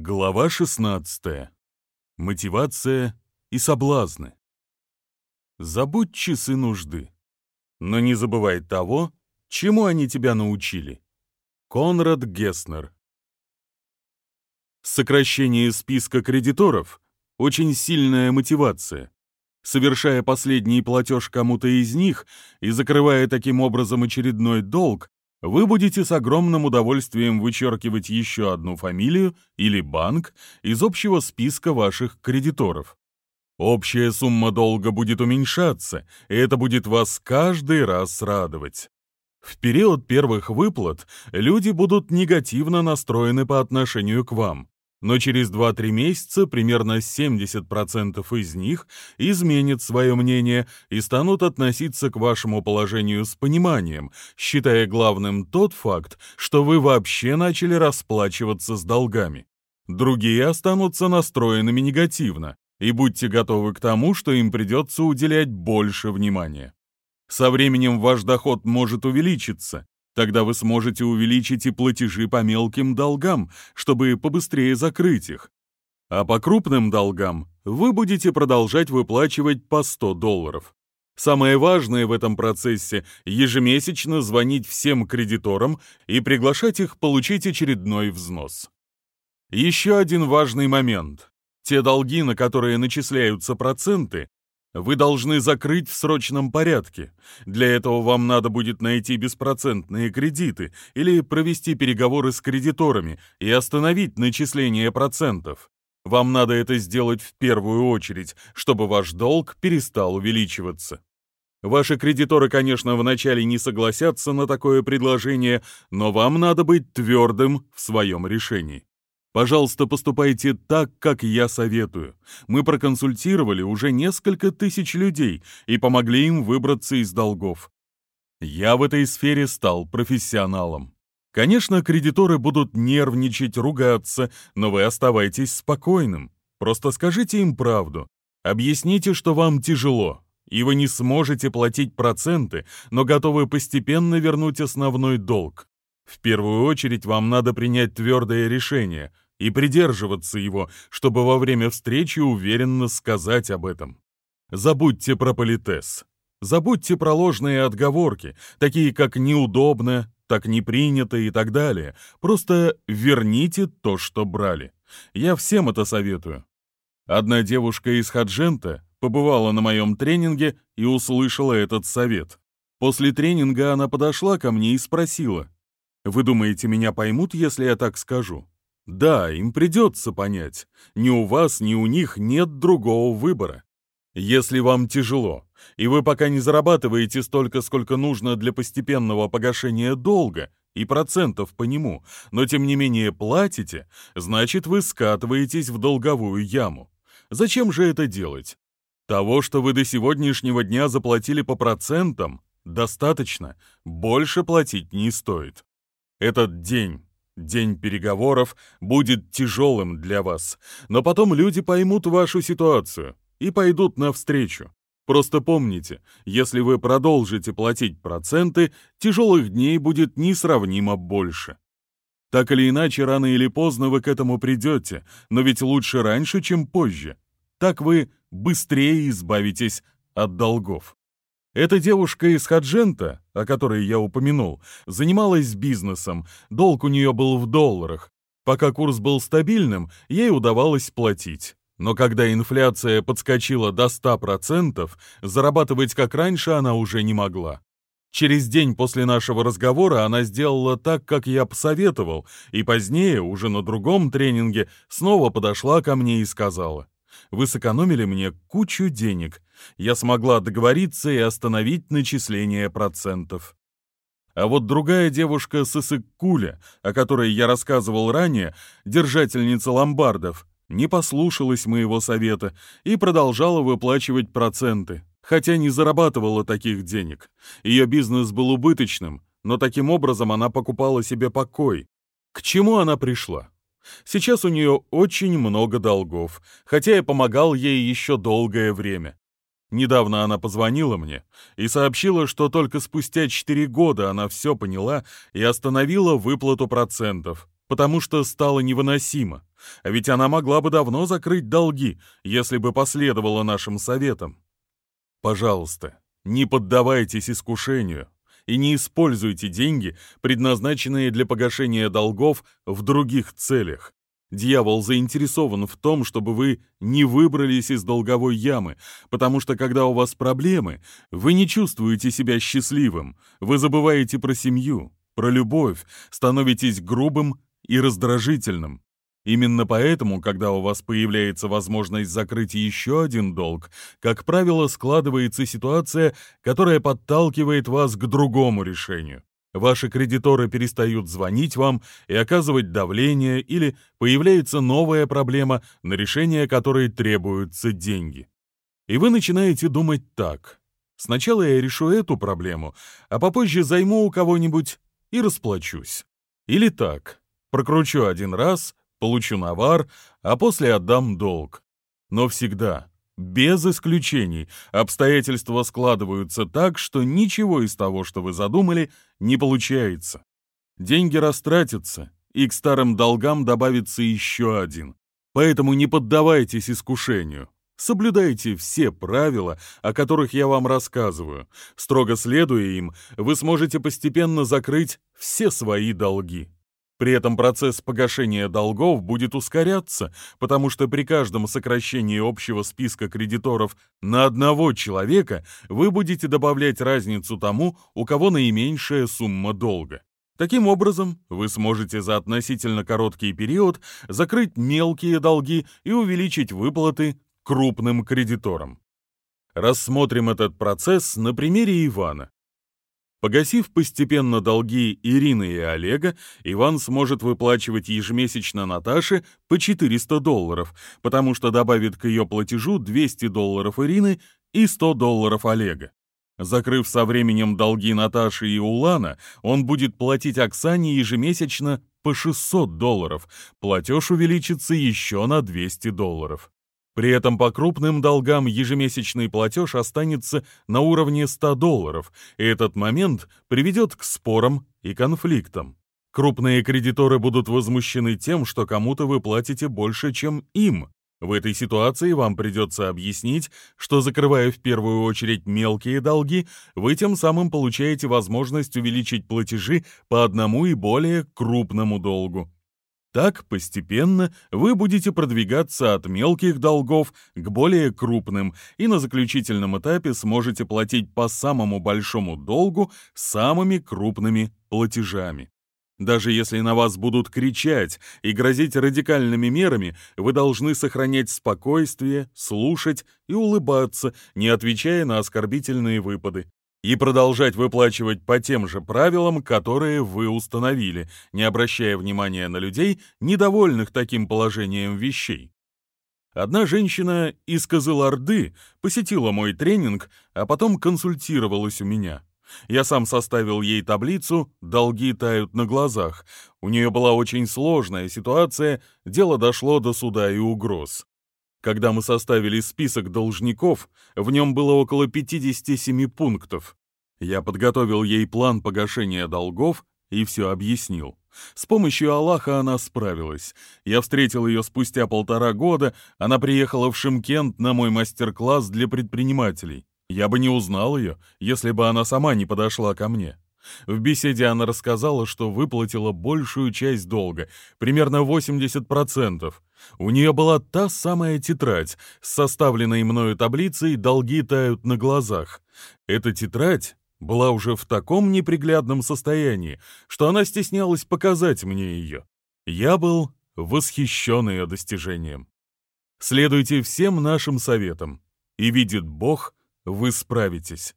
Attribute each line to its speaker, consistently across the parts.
Speaker 1: Глава 16. Мотивация и соблазны. Забудь часы нужды, но не забывай того, чему они тебя научили. Конрад Геснер. Сокращение списка кредиторов – очень сильная мотивация. Совершая последний платеж кому-то из них и закрывая таким образом очередной долг, вы будете с огромным удовольствием вычеркивать еще одну фамилию или банк из общего списка ваших кредиторов. Общая сумма долга будет уменьшаться, и это будет вас каждый раз радовать. В период первых выплат люди будут негативно настроены по отношению к вам но через 2-3 месяца примерно 70% из них изменят свое мнение и станут относиться к вашему положению с пониманием, считая главным тот факт, что вы вообще начали расплачиваться с долгами. Другие останутся настроенными негативно, и будьте готовы к тому, что им придется уделять больше внимания. Со временем ваш доход может увеличиться, Тогда вы сможете увеличить и платежи по мелким долгам, чтобы побыстрее закрыть их. А по крупным долгам вы будете продолжать выплачивать по 100 долларов. Самое важное в этом процессе – ежемесячно звонить всем кредиторам и приглашать их получить очередной взнос. Еще один важный момент. Те долги, на которые начисляются проценты, вы должны закрыть в срочном порядке. Для этого вам надо будет найти беспроцентные кредиты или провести переговоры с кредиторами и остановить начисление процентов. Вам надо это сделать в первую очередь, чтобы ваш долг перестал увеличиваться. Ваши кредиторы, конечно, вначале не согласятся на такое предложение, но вам надо быть твердым в своем решении. Пожалуйста, поступайте так, как я советую. Мы проконсультировали уже несколько тысяч людей и помогли им выбраться из долгов. Я в этой сфере стал профессионалом. Конечно, кредиторы будут нервничать, ругаться, но вы оставайтесь спокойным. Просто скажите им правду. Объясните, что вам тяжело, и вы не сможете платить проценты, но готовы постепенно вернуть основной долг. В первую очередь вам надо принять твердое решение и придерживаться его, чтобы во время встречи уверенно сказать об этом. Забудьте про политес. Забудьте про ложные отговорки, такие как «неудобно», «так не принято» и так далее. Просто верните то, что брали. Я всем это советую. Одна девушка из Хаджента побывала на моем тренинге и услышала этот совет. После тренинга она подошла ко мне и спросила, вы думаете, меня поймут, если я так скажу? Да, им придется понять. Ни у вас, ни у них нет другого выбора. Если вам тяжело, и вы пока не зарабатываете столько, сколько нужно для постепенного погашения долга и процентов по нему, но тем не менее платите, значит вы скатываетесь в долговую яму. Зачем же это делать? Того, что вы до сегодняшнего дня заплатили по процентам, достаточно, больше платить не стоит. Этот день, день переговоров, будет тяжелым для вас, но потом люди поймут вашу ситуацию и пойдут навстречу. Просто помните, если вы продолжите платить проценты, тяжелых дней будет несравнимо больше. Так или иначе, рано или поздно вы к этому придете, но ведь лучше раньше, чем позже. Так вы быстрее избавитесь от долгов. Эта девушка из Хаджента, о которой я упомянул, занималась бизнесом, долг у нее был в долларах. Пока курс был стабильным, ей удавалось платить. Но когда инфляция подскочила до 100%, зарабатывать как раньше она уже не могла. Через день после нашего разговора она сделала так, как я посоветовал, и позднее, уже на другом тренинге, снова подошла ко мне и сказала — вы сэкономили мне кучу денег. Я смогла договориться и остановить начисление процентов. А вот другая девушка с Исык-Куля, о которой я рассказывал ранее, держательница ломбардов, не послушалась моего совета и продолжала выплачивать проценты, хотя не зарабатывала таких денег. Ее бизнес был убыточным, но таким образом она покупала себе покой. К чему она пришла? Сейчас у нее очень много долгов, хотя я помогал ей еще долгое время. Недавно она позвонила мне и сообщила, что только спустя 4 года она все поняла и остановила выплату процентов, потому что стало невыносимо. А ведь она могла бы давно закрыть долги, если бы последовала нашим советам. Пожалуйста, не поддавайтесь искушению и не используйте деньги, предназначенные для погашения долгов, в других целях. Дьявол заинтересован в том, чтобы вы не выбрались из долговой ямы, потому что когда у вас проблемы, вы не чувствуете себя счастливым, вы забываете про семью, про любовь, становитесь грубым и раздражительным. Именно поэтому, когда у вас появляется возможность закрыть еще один долг, как правило, складывается ситуация, которая подталкивает вас к другому решению. Ваши кредиторы перестают звонить вам и оказывать давление, или появляется новая проблема, на решение которой требуются деньги. И вы начинаете думать так. Сначала я решу эту проблему, а попозже займу у кого-нибудь и расплачусь. Или так, прокручу один раз, получу навар, а после отдам долг. Но всегда, без исключений, обстоятельства складываются так, что ничего из того, что вы задумали, не получается. Деньги растратятся, и к старым долгам добавится еще один. Поэтому не поддавайтесь искушению. Соблюдайте все правила, о которых я вам рассказываю. Строго следуя им, вы сможете постепенно закрыть все свои долги. При этом процесс погашения долгов будет ускоряться, потому что при каждом сокращении общего списка кредиторов на одного человека вы будете добавлять разницу тому, у кого наименьшая сумма долга. Таким образом, вы сможете за относительно короткий период закрыть мелкие долги и увеличить выплаты крупным кредиторам. Рассмотрим этот процесс на примере Ивана. Погасив постепенно долги Ирины и Олега, Иван сможет выплачивать ежемесячно Наташе по 400 долларов, потому что добавит к ее платежу 200 долларов Ирины и 100 долларов Олега. Закрыв со временем долги Наташи и Улана, он будет платить Оксане ежемесячно по 600 долларов, платеж увеличится еще на 200 долларов. При этом по крупным долгам ежемесячный платеж останется на уровне 100 долларов, и этот момент приведет к спорам и конфликтам. Крупные кредиторы будут возмущены тем, что кому-то вы платите больше, чем им. В этой ситуации вам придется объяснить, что, закрывая в первую очередь мелкие долги, вы тем самым получаете возможность увеличить платежи по одному и более крупному долгу. Так постепенно вы будете продвигаться от мелких долгов к более крупным и на заключительном этапе сможете платить по самому большому долгу самыми крупными платежами. Даже если на вас будут кричать и грозить радикальными мерами, вы должны сохранять спокойствие, слушать и улыбаться, не отвечая на оскорбительные выпады и продолжать выплачивать по тем же правилам, которые вы установили, не обращая внимания на людей, недовольных таким положением вещей. Одна женщина из Кызылорды посетила мой тренинг, а потом консультировалась у меня. Я сам составил ей таблицу «Долги тают на глазах». У нее была очень сложная ситуация, дело дошло до суда и угроз. Когда мы составили список должников, в нем было около 57 пунктов. Я подготовил ей план погашения долгов и все объяснил. С помощью Аллаха она справилась. Я встретил ее спустя полтора года, она приехала в Шимкент на мой мастер-класс для предпринимателей. Я бы не узнал ее, если бы она сама не подошла ко мне. В беседе она рассказала, что выплатила большую часть долга, примерно 80%. У нее была та самая тетрадь с составленной мною таблицей «Долги тают на глазах». Эта тетрадь была уже в таком неприглядном состоянии, что она стеснялась показать мне ее. Я был восхищен ее достижением. Следуйте всем нашим советам, и видит Бог, вы справитесь.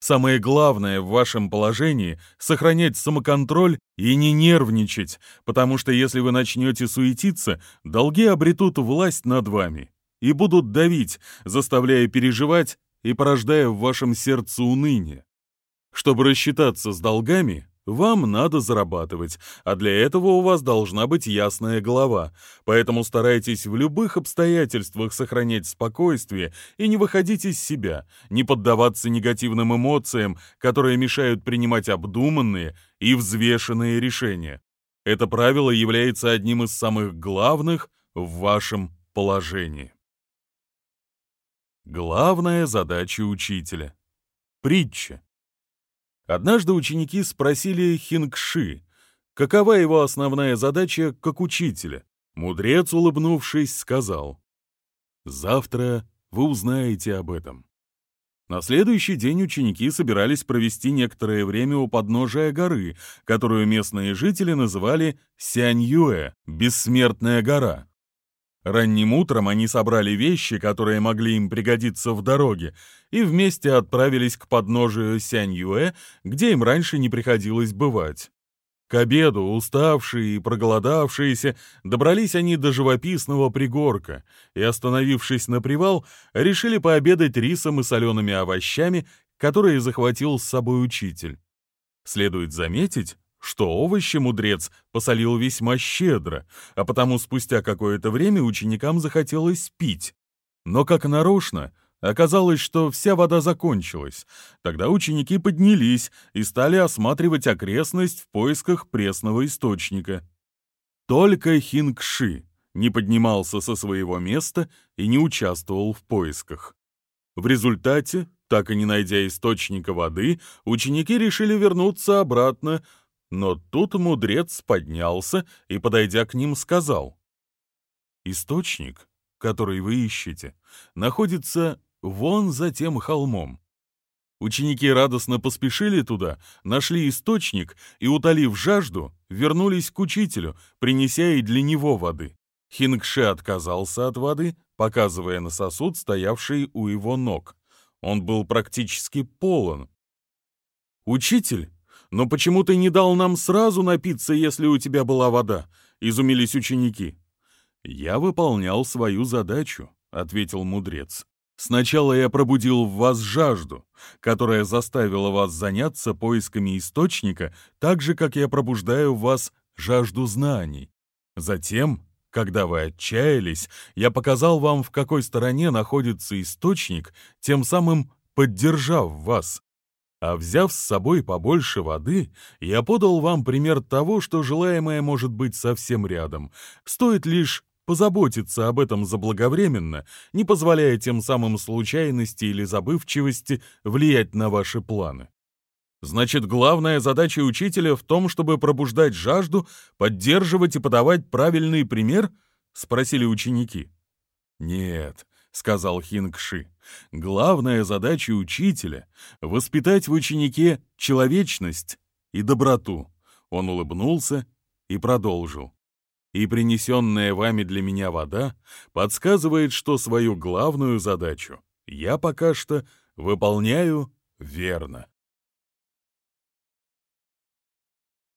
Speaker 1: Самое главное в вашем положении — сохранять самоконтроль и не нервничать, потому что если вы начнете суетиться, долги обретут власть над вами и будут давить, заставляя переживать и порождая в вашем сердце уныние. Чтобы рассчитаться с долгами, вам надо зарабатывать, а для этого у вас должна быть ясная голова. Поэтому старайтесь в любых обстоятельствах сохранять спокойствие и не выходить из себя, не поддаваться негативным эмоциям, которые мешают принимать обдуманные и взвешенные решения. Это правило является одним из самых главных в вашем положении. Главная задача учителя. Притча. Однажды ученики спросили Хингши, какова его основная задача как учителя. Мудрец, улыбнувшись, сказал, «Завтра вы узнаете об этом». На следующий день ученики собирались провести некоторое время у подножия горы, которую местные жители называли Сяньюэ — Бессмертная гора. Ранним утром они собрали вещи, которые могли им пригодиться в дороге, и вместе отправились к подножию Сянь-Юэ, где им раньше не приходилось бывать. К обеду, уставшие и проголодавшиеся, добрались они до живописного пригорка и, остановившись на привал, решили пообедать рисом и солеными овощами, которые захватил с собой учитель. Следует заметить, что овощи мудрец посолил весьма щедро, а потому спустя какое-то время ученикам захотелось пить. Но как нарочно, оказалось, что вся вода закончилась. Тогда ученики поднялись и стали осматривать окрестность в поисках пресного источника. Только Хингши не поднимался со своего места и не участвовал в поисках. В результате, так и не найдя источника воды, ученики решили вернуться обратно, но тут мудрец поднялся и, подойдя к ним, сказал, «Источник, который вы ищете, находится вон за тем холмом». Ученики радостно поспешили туда, нашли источник и, утолив жажду, вернулись к учителю, принеся и для него воды. Хингше отказался от воды, показывая на сосуд, стоявший у его ног. Он был практически полон. Учитель «Но почему ты не дал нам сразу напиться, если у тебя была вода?» — изумились ученики. «Я выполнял свою задачу», — ответил мудрец. «Сначала я пробудил в вас жажду, которая заставила вас заняться поисками источника, так же, как я пробуждаю в вас жажду знаний. Затем, когда вы отчаялись, я показал вам, в какой стороне находится источник, тем самым поддержав вас. А взяв с собой побольше воды, я подал вам пример того, что желаемое может быть совсем рядом. Стоит лишь позаботиться об этом заблаговременно, не позволяя тем самым случайности или забывчивости влиять на ваши планы. Значит, главная задача учителя в том, чтобы пробуждать жажду, поддерживать и подавать правильный пример? Спросили ученики. Нет, — сказал Хингши. «Главная задача учителя — воспитать в ученике человечность и доброту». Он улыбнулся и продолжил. «И принесенная вами для меня вода подсказывает, что свою главную задачу я пока что выполняю верно».